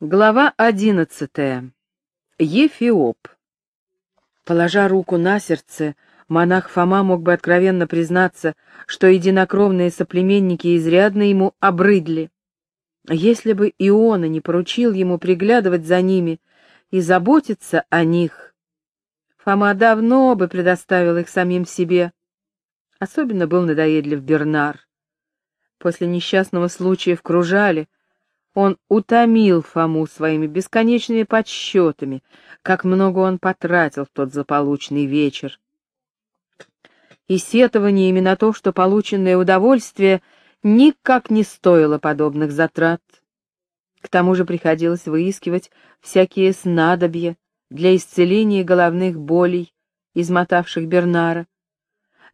Глава одиннадцатая. Ефиоп. Положа руку на сердце, монах Фома мог бы откровенно признаться, что единокровные соплеменники изрядно ему обрыдли. Если бы Иона не поручил ему приглядывать за ними и заботиться о них, Фома давно бы предоставил их самим себе. Особенно был надоедлив Бернар. После несчастного случая в Кружале он утомил Фому своими бесконечными подсчетами, как много он потратил в тот злополучный вечер. И сетованиями на то, что полученное удовольствие никак не стоило подобных затрат. К тому же приходилось выискивать всякие снадобья для исцеления головных болей, измотавших Бернара,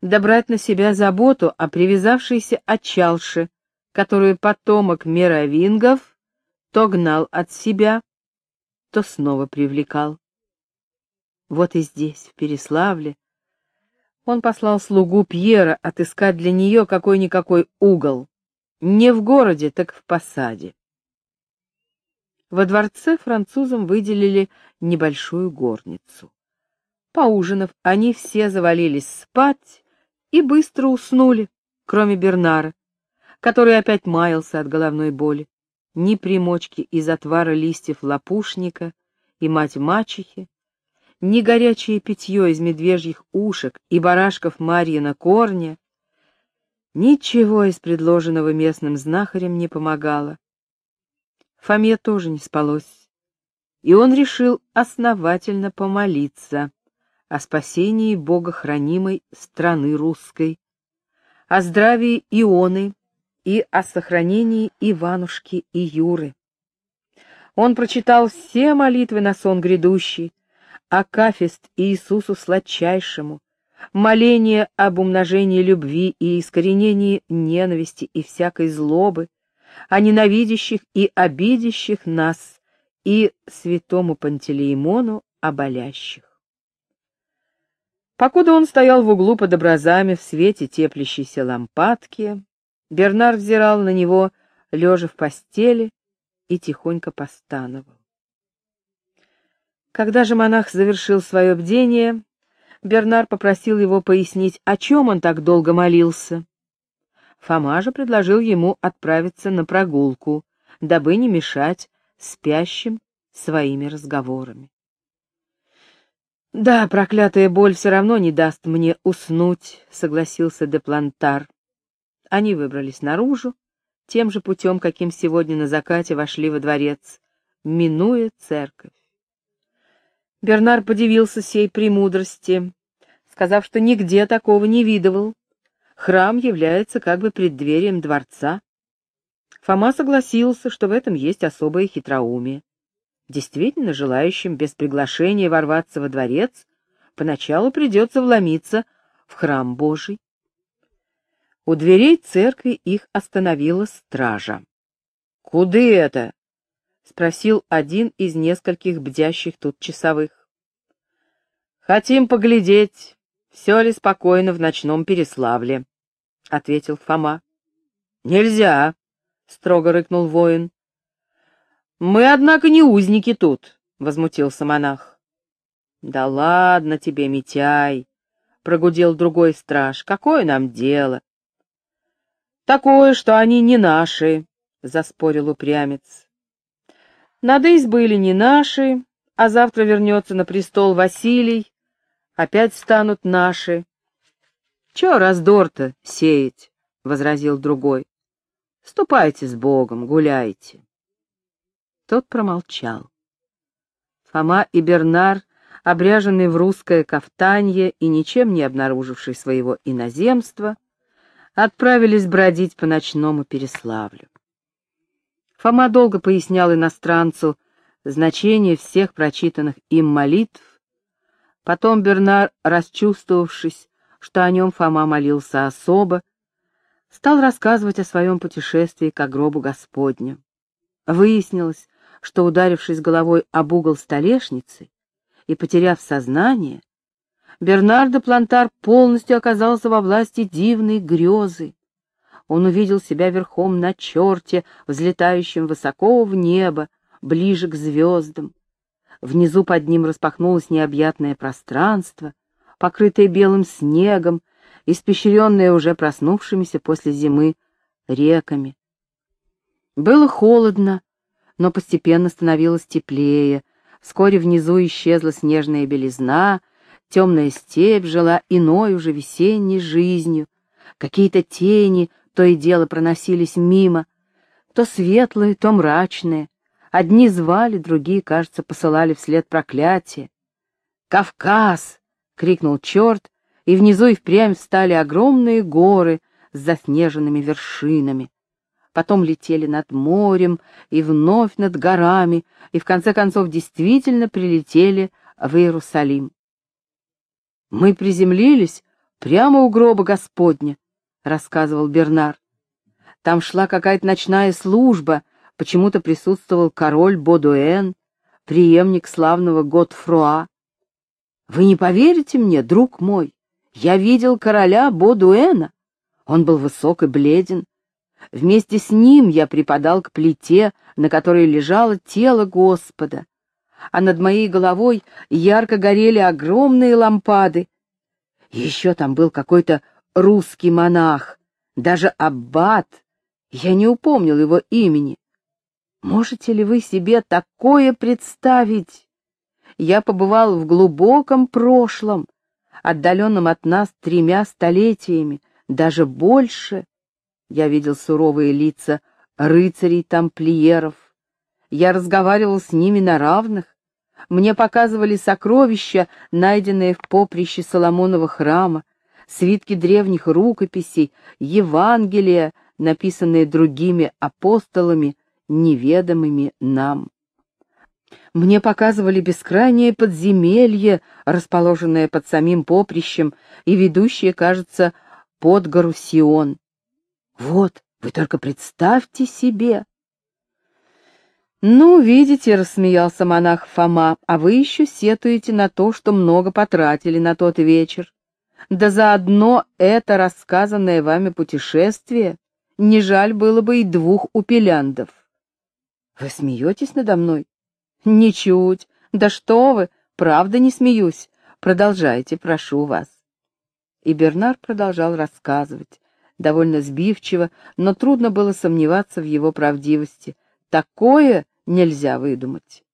добрать на себя заботу о привязавшейся отчалше, которую потомок мировингов то гнал от себя, то снова привлекал. Вот и здесь, в Переславле, он послал слугу Пьера отыскать для нее какой-никакой угол. Не в городе, так в посаде. Во дворце французам выделили небольшую горницу. Поужинав, они все завалились спать и быстро уснули, кроме Бернара, который опять маялся от головной боли ни примочки из отвара листьев лопушника и мать-мачехи, ни горячее питье из медвежьих ушек и барашков Марьина корня, ничего из предложенного местным знахарем не помогало. Фоме тоже не спалось, и он решил основательно помолиться о спасении богохранимой страны русской, о здравии Ионы и о сохранении Иванушки и Юры. Он прочитал все молитвы на сон грядущий, Акафист Иисусу сладчайшему, моление об умножении любви и искоренении ненависти и всякой злобы, о ненавидящих и обидящих нас и святому Пантелеймону о болящих. Покуда он стоял в углу под образами в свете теплящейся лампадки, Бернар взирал на него, лежа в постели, и тихонько постановал. Когда же монах завершил свое бдение, Бернар попросил его пояснить, о чем он так долго молился. Фома же предложил ему отправиться на прогулку, дабы не мешать спящим своими разговорами. «Да, проклятая боль все равно не даст мне уснуть», — согласился Деплантар. Они выбрались наружу, тем же путем, каким сегодня на закате вошли во дворец, минуя церковь. Бернар подивился сей премудрости, сказав, что нигде такого не видывал. Храм является как бы преддверием дворца. Фома согласился, что в этом есть особое хитроумие. Действительно, желающим без приглашения ворваться во дворец поначалу придется вломиться в храм Божий. У дверей церкви их остановила стража. «Куды это?» — спросил один из нескольких бдящих тут часовых. «Хотим поглядеть, все ли спокойно в ночном Переславле», — ответил Фома. «Нельзя», — строго рыкнул воин. «Мы, однако, не узники тут», — возмутился монах. «Да ладно тебе, Митяй», — прогудел другой страж, — «какое нам дело? Такое, что они не наши, — заспорил упрямец. Надысь были не наши, а завтра вернется на престол Василий, опять станут наши. Че раздор-то сеять, — возразил другой. Ступайте с Богом, гуляйте. Тот промолчал. Фома и Бернар, обряженные в русское кафтанье и ничем не обнаруживший своего иноземства, отправились бродить по ночному Переславлю. Фома долго пояснял иностранцу значение всех прочитанных им молитв. Потом Бернар, расчувствовавшись, что о нем Фома молился особо, стал рассказывать о своем путешествии к гробу Господню. Выяснилось, что, ударившись головой об угол столешницы и потеряв сознание, Бернардо Плантар полностью оказался во власти дивной грезы. Он увидел себя верхом на черте, взлетающем высоко в небо, ближе к звездам. Внизу под ним распахнулось необъятное пространство, покрытое белым снегом, испещренное уже проснувшимися после зимы реками. Было холодно, но постепенно становилось теплее. Вскоре внизу исчезла снежная белизна, темная степь жила иной уже весенней жизнью. Какие-то тени то и дело проносились мимо, то светлые, то мрачные. Одни звали, другие, кажется, посылали вслед проклятие. «Кавказ!» — крикнул черт, и внизу и впрямь встали огромные горы с заснеженными вершинами. Потом летели над морем и вновь над горами, и в конце концов действительно прилетели в Иерусалим. Мы приземлились прямо у гроба Господня, — рассказывал Бернар. Там шла какая-то ночная служба, почему-то присутствовал король Бодуэн, преемник славного Готфруа. Вы не поверите мне, друг мой, я видел короля Бодуэна. Он был высок и бледен. Вместе с ним я припадал к плите, на которой лежало тело Господа, а над моей головой ярко горели огромные лампады. Еще там был какой-то русский монах, даже аббат, я не упомнил его имени. Можете ли вы себе такое представить? Я побывал в глубоком прошлом, отдаленном от нас тремя столетиями, даже больше. Я видел суровые лица рыцарей-тамплиеров. Я разговаривал с ними на равных. Мне показывали сокровища, найденные в поприще Соломонова храма, свитки древних рукописей, Евангелия, написанные другими апостолами, неведомыми нам. Мне показывали бескрайнее подземелье, расположенное под самим поприщем и ведущее, кажется, под гору Сион. Вот, вы только представьте себе. «Ну, видите», — рассмеялся монах Фома, — «а вы еще сетуете на то, что много потратили на тот вечер. Да заодно это рассказанное вами путешествие не жаль было бы и двух упеляндов. Вы смеетесь надо мной? Ничуть. Да что вы, правда не смеюсь. Продолжайте, прошу вас. И Бернар продолжал рассказывать, довольно сбивчиво, но трудно было сомневаться в его правдивости. Такое нельзя выдумать.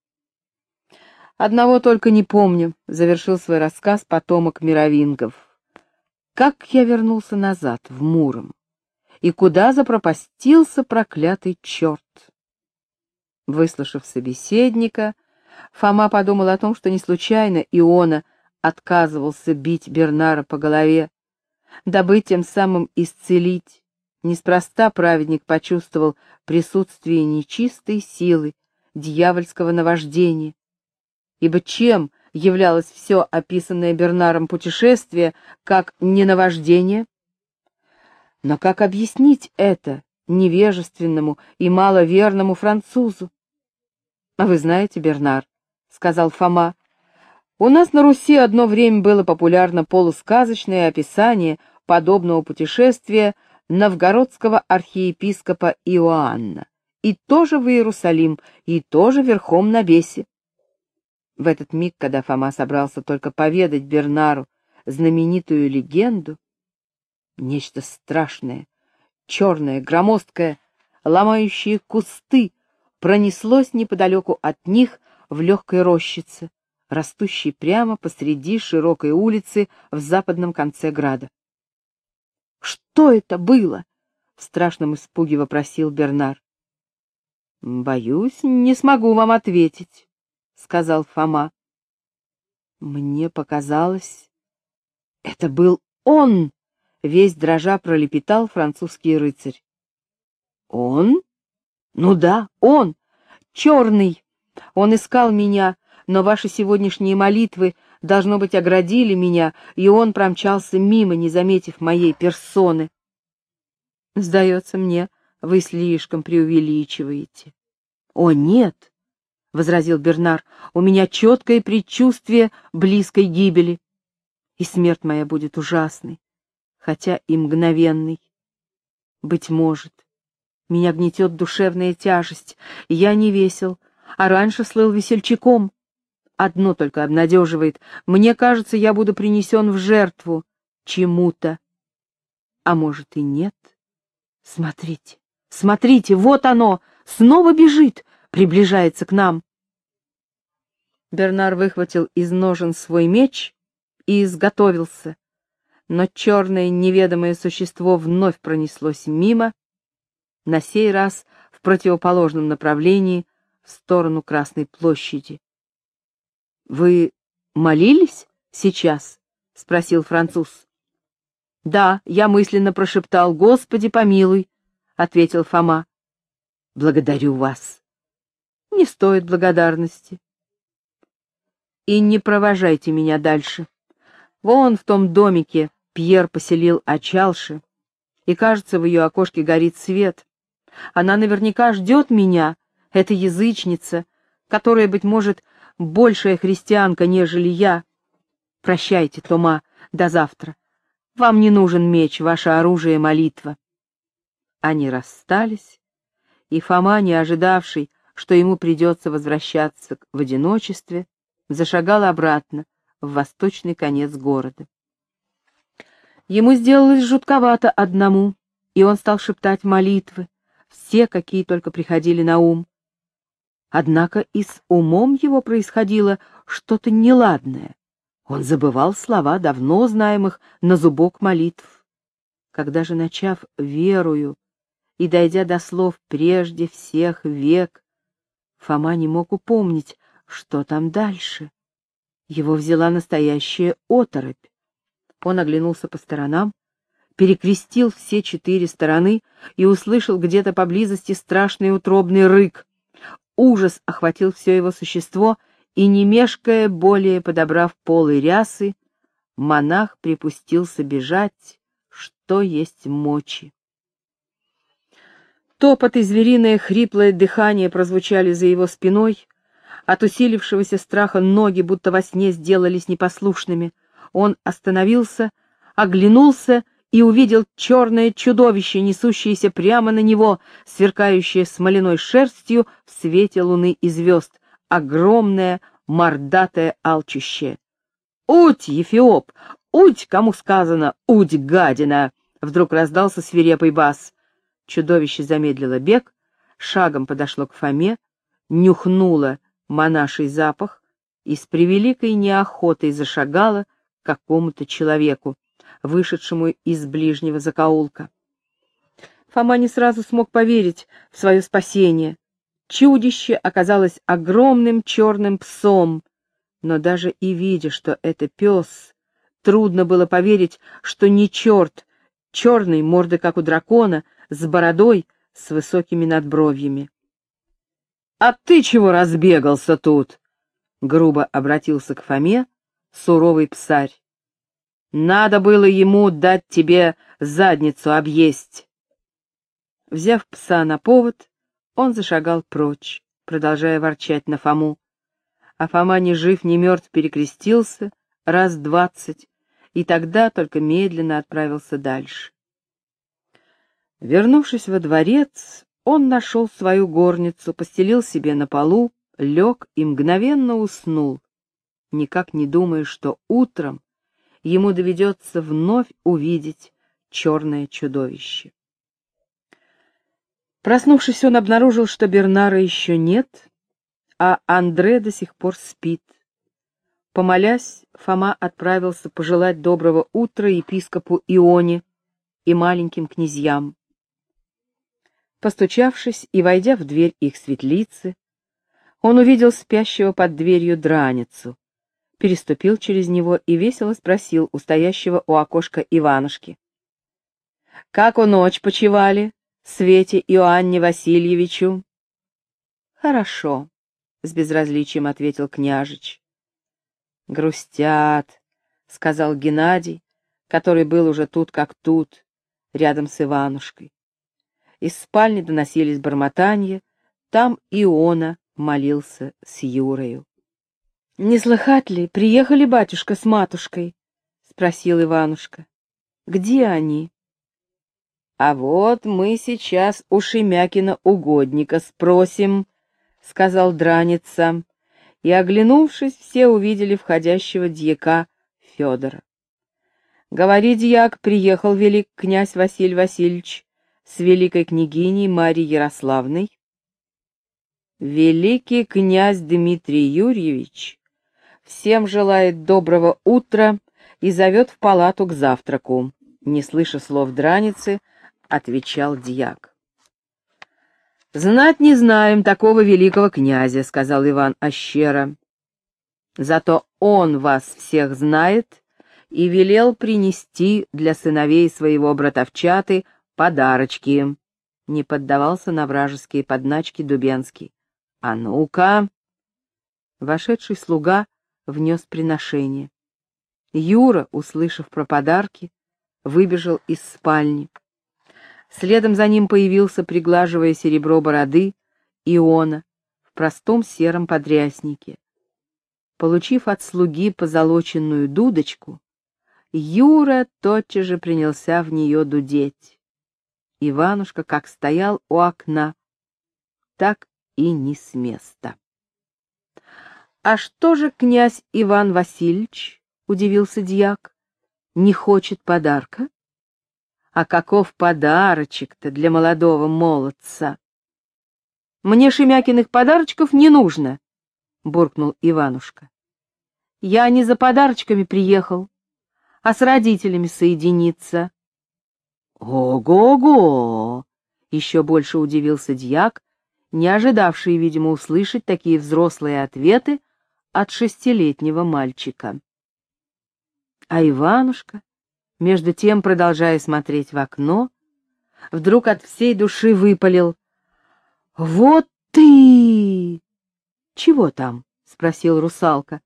Одного только не помню, завершил свой рассказ потомок мировингов. Как я вернулся назад, в Муром? И куда запропастился проклятый черт? Выслушав собеседника, Фома подумал о том, что не случайно Иона отказывался бить Бернара по голове, дабы тем самым исцелить. Неспроста праведник почувствовал присутствие нечистой силы, дьявольского наваждения. Ибо чем являлось все описанное Бернаром путешествие как ненаваждение. Но как объяснить это невежественному и маловерному французу? «А вы знаете, Бернар, — сказал Фома, — у нас на Руси одно время было популярно полусказочное описание подобного путешествия новгородского архиепископа Иоанна, и тоже в Иерусалим, и тоже верхом на бесе. В этот миг, когда Фома собрался только поведать Бернару знаменитую легенду, нечто страшное, черное, громоздкое, ломающее кусты, пронеслось неподалеку от них в легкой рощице, растущей прямо посреди широкой улицы в западном конце града. «Что это было?» — в страшном испуге вопросил Бернар. «Боюсь, не смогу вам ответить». — сказал Фома. Мне показалось, это был он, весь дрожа пролепетал французский рыцарь. Он? Ну да, он, черный. Он искал меня, но ваши сегодняшние молитвы, должно быть, оградили меня, и он промчался мимо, не заметив моей персоны. Сдается мне, вы слишком преувеличиваете. О, нет, — возразил Бернар, — «у меня четкое предчувствие близкой гибели, и смерть моя будет ужасной, хотя и мгновенной. Быть может, меня гнетет душевная тяжесть, я не весел, а раньше слыл весельчаком. Одно только обнадеживает. Мне кажется, я буду принесен в жертву чему-то. А может и нет. Смотрите, смотрите, вот оно, снова бежит, приближается к нам. Бернар выхватил из ножен свой меч и изготовился, но черное неведомое существо вновь пронеслось мимо, на сей раз в противоположном направлении, в сторону Красной площади. — Вы молились сейчас? — спросил француз. — Да, я мысленно прошептал, «Господи, помилуй», — ответил Фома. — Благодарю вас. — Не стоит благодарности и не провожайте меня дальше. Вон в том домике Пьер поселил Очалши, и, кажется, в ее окошке горит свет. Она наверняка ждет меня, эта язычница, которая, быть может, большая христианка, нежели я. Прощайте, Тома, до завтра. Вам не нужен меч, ваше оружие — молитва. Они расстались, и Фома, не ожидавший, что ему придется возвращаться в одиночестве, зашагал обратно, в восточный конец города. Ему сделалось жутковато одному, и он стал шептать молитвы, все, какие только приходили на ум. Однако и с умом его происходило что-то неладное. Он забывал слова давно знаемых на зубок молитв. Когда же, начав верою и дойдя до слов «прежде всех век», Фома не мог упомнить, что там дальше? Его взяла настоящая оторопь. Он оглянулся по сторонам, перекрестил все четыре стороны и услышал где-то поблизости страшный утробный рык. Ужас охватил все его существо, и, не мешкая, более подобрав полы рясы, монах припустился бежать, что есть мочи. Топот и звериное хриплое дыхание прозвучали за его спиной, от усилившегося страха ноги будто во сне сделались непослушными. Он остановился, оглянулся и увидел черное чудовище, несущееся прямо на него, сверкающее смоляной шерстью в свете луны и звезд, огромное, мордатое алчущее. «Уть, Ефиоп! Уть, кому сказано! Уть, гадина!» Вдруг раздался свирепый бас. Чудовище замедлило бег, шагом подошло к Фоме, нюхнуло монаший запах и с превеликой неохотой зашагала к какому-то человеку, вышедшему из ближнего закоулка. Фома не сразу смог поверить в свое спасение. Чудище оказалось огромным черным псом, но даже и видя, что это пес, трудно было поверить, что не черт, черный, морды как у дракона, с бородой, с высокими надбровьями. «А ты чего разбегался тут?» — грубо обратился к Фоме суровый псарь. «Надо было ему дать тебе задницу объесть». Взяв пса на повод, он зашагал прочь, продолжая ворчать на Фому. А Фома ни жив, ни мертв перекрестился раз двадцать, и тогда только медленно отправился дальше. Вернувшись во дворец, он нашел свою горницу, постелил себе на полу, лег и мгновенно уснул, никак не думая, что утром ему доведется вновь увидеть черное чудовище. Проснувшись, он обнаружил, что Бернара еще нет, а Андре до сих пор спит. Помолясь, Фома отправился пожелать доброго утра епископу Ионе и маленьким князьям. Постучавшись и войдя в дверь их светлицы, он увидел спящего под дверью драницу, переступил через него и весело спросил у стоящего у окошка Иванушки. — Как у ночь почевали, Свете Иоанне Васильевичу? — Хорошо, — с безразличием ответил княжич. — Грустят, — сказал Геннадий, который был уже тут как тут, рядом с Иванушкой. Из спальни доносились бормотания, там Иона молился с Юрою. — Не слыхать ли, приехали батюшка с матушкой? — спросил Иванушка. — Где они? — А вот мы сейчас у Шемякина угодника спросим, — сказал драница, и, оглянувшись, все увидели входящего дьяка Федора. Говори, дьяк, приехал велик князь Василий Васильевич с великой княгиней Марьей Ярославной. Великий князь Дмитрий Юрьевич всем желает доброго утра и зовет в палату к завтраку. Не слыша слов драницы, отвечал дьяк. «Знать не знаем такого великого князя», — сказал Иван Ощера. «Зато он вас всех знает и велел принести для сыновей своего братовчаты подарочки. Не поддавался на вражеские подначки Дубенский. «А ну-ка!» Вошедший слуга внес приношение. Юра, услышав про подарки, выбежал из спальни. Следом за ним появился, приглаживая серебро бороды, Иона в простом сером подряснике. Получив от слуги позолоченную дудочку, Юра тотчас же принялся в нее дудеть. Иванушка как стоял у окна, так и не с места. — А что же князь Иван Васильевич, — удивился дьяк, — не хочет подарка? А каков подарочек-то для молодого молодца? — Мне Шемякиных подарочков не нужно, — буркнул Иванушка. — Я не за подарочками приехал, а с родителями соединиться. «Ого-го!» — еще больше удивился дьяк, не ожидавший, видимо, услышать такие взрослые ответы от шестилетнего мальчика. А Иванушка, между тем, продолжая смотреть в окно, вдруг от всей души выпалил. «Вот ты!» «Чего там?» — спросил русалка.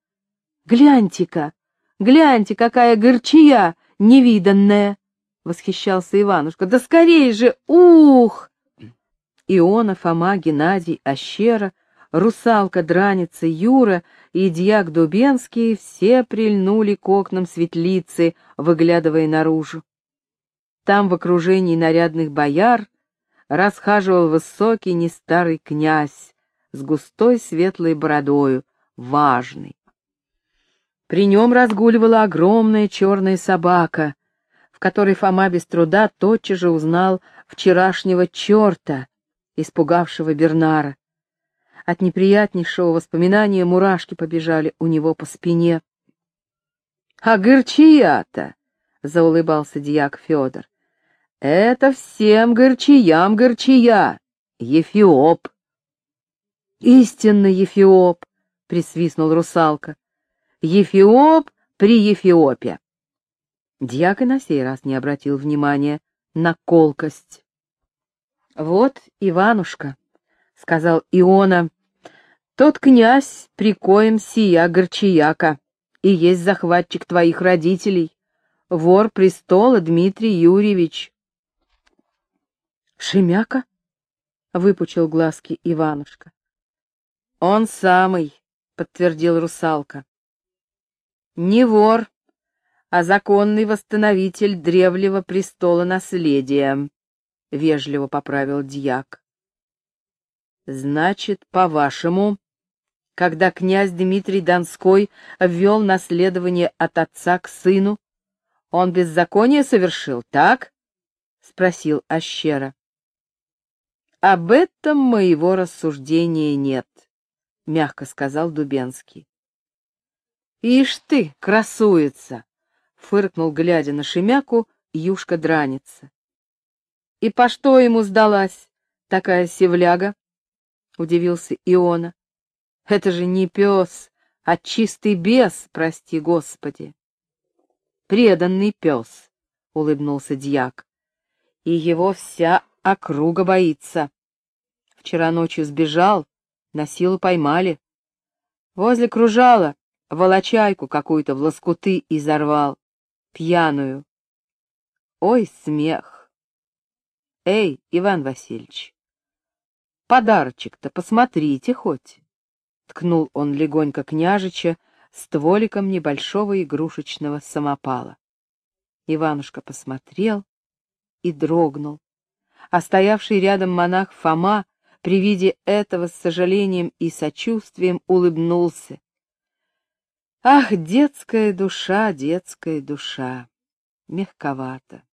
«Гляньте-ка! Гляньте, какая горчия невиданная! — восхищался Иванушка. «Да скорей же! Ух!» Иона, Фома, Геннадий, Ощера, русалка, драница, Юра и дьяк Дубенский все прильнули к окнам светлицы, выглядывая наружу. Там в окружении нарядных бояр расхаживал высокий нестарый князь с густой светлой бородою, важный. При нем разгуливала огромная черная собака, в которой Фома без труда тотчас же узнал вчерашнего черта, испугавшего Бернара. От неприятнейшего воспоминания мурашки побежали у него по спине. — А горчия-то, — заулыбался дьяк Федор, — это всем горчиям горчия, Ефиоп. — Истинно Ефиоп, — присвистнул русалка. Ефиоп при Ефиопе. Дьяк и на сей раз не обратил внимания на колкость. — Вот, Иванушка, — сказал Иона, — тот князь, при коем сия горчияка, и есть захватчик твоих родителей, вор престола Дмитрий Юрьевич. — Шемяка? — выпучил глазки Иванушка. — Он самый, — подтвердил русалка не вор, а законный восстановитель древнего престола наследия, — вежливо поправил дьяк. — Значит, по-вашему, когда князь Дмитрий Донской ввел наследование от отца к сыну, он беззаконие совершил, так? — спросил Ащера. — Об этом моего рассуждения нет, — мягко сказал Дубенский. «Ишь ты, красуется!» — фыркнул, глядя на Шемяку, юшка дранится. «И по что ему сдалась такая севляга?» — удивился Иона. «Это же не пес, а чистый бес, прости господи!» «Преданный пес!» — улыбнулся дьяк. «И его вся округа боится. Вчера ночью сбежал, на силу поймали. Возле кружала волочайку какую-то в лоскуты изорвал, пьяную. Ой, смех! Эй, Иван Васильевич, подарочек-то посмотрите хоть. Ткнул он легонько княжича стволиком небольшого игрушечного самопала. Иванушка посмотрел и дрогнул, а стоявший рядом монах Фома при виде этого с сожалением и сочувствием улыбнулся. Ах, детская душа, детская душа! Мягковато.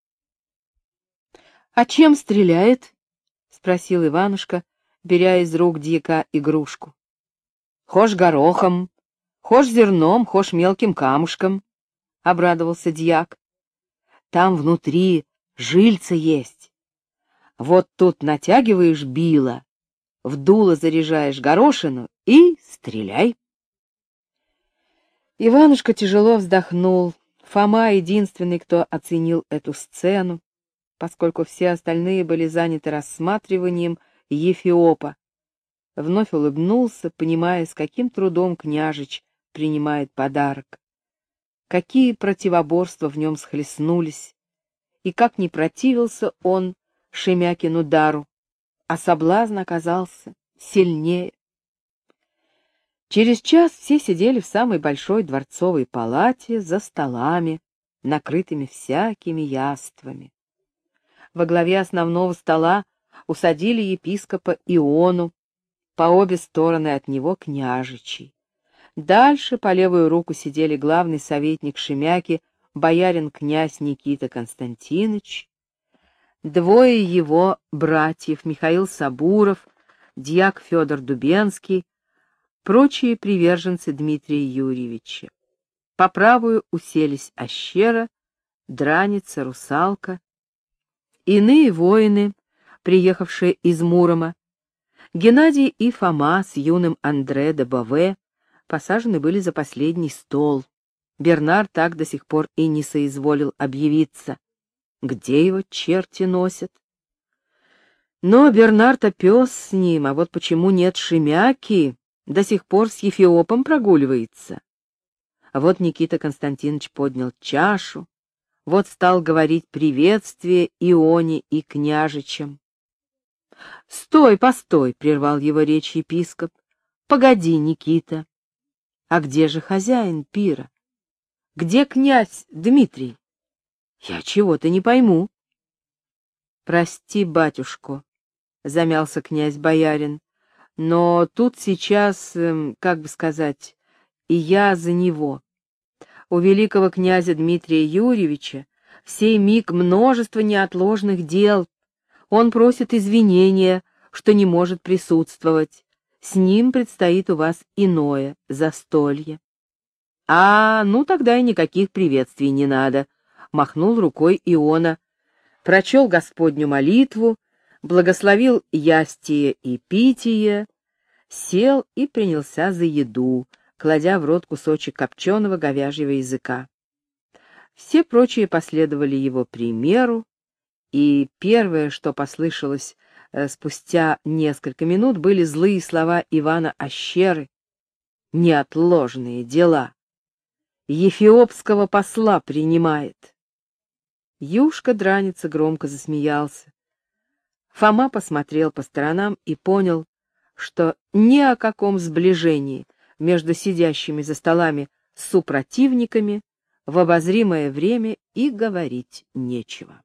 — А чем стреляет? — спросил Иванушка, беря из рук дьяка игрушку. — Хошь горохом, хошь зерном, хошь мелким камушком, — обрадовался дьяк. — Там внутри жильца есть. Вот тут натягиваешь било, в дуло заряжаешь горошину и стреляй. Иванушка тяжело вздохнул. Фома единственный, кто оценил эту сцену, поскольку все остальные были заняты рассматриванием Ефиопа. Вновь улыбнулся, понимая, с каким трудом княжич принимает подарок. Какие противоборства в нем схлестнулись, и как не противился он Шемякину дару, а соблазн оказался сильнее. Через час все сидели в самой большой дворцовой палате за столами, накрытыми всякими яствами. Во главе основного стола усадили епископа Иону, по обе стороны от него княжичи. Дальше по левую руку сидели главный советник Шемяки, боярин-князь Никита Константинович, двое его братьев Михаил Сабуров, дьяк Федор Дубенский, прочие приверженцы Дмитрия Юрьевича. По правую уселись Ощера, Драница, Русалка, иные воины, приехавшие из Мурома, Геннадий и Фома с юным Андре де Баве посажены были за последний стол. Бернар так до сих пор и не соизволил объявиться. Где его черти носят? Но Бернард-то пес с ним, а вот почему нет Шемяки, до сих пор с Ефиопом прогуливается. А вот Никита Константинович поднял чашу, вот стал говорить приветствие Ионе и княжичам. — Стой, постой, — прервал его речь епископ. — Погоди, Никита. А где же хозяин пира? Где князь Дмитрий? Я чего-то не пойму. Прости, батюшку, замялся князь-боярин, но тут сейчас, эм, как бы сказать, и я за него. У великого князя Дмитрия Юрьевича в сей миг множество неотложных дел. Он просит извинения, что не может присутствовать. С ним предстоит у вас иное застолье. А, ну тогда и никаких приветствий не надо, махнул рукой Иона, прочел Господню молитву, благословил ястие и питие, сел и принялся за еду, кладя в рот кусочек копченого говяжьего языка. Все прочие последовали его примеру, и первое, что послышалось э, спустя несколько минут, были злые слова Ивана Ощеры. «Неотложные дела! Ефиопского посла принимает!» Юшка драница громко засмеялся. Фома посмотрел по сторонам и понял, что ни о каком сближении между сидящими за столами супротивниками в обозримое время и говорить нечего.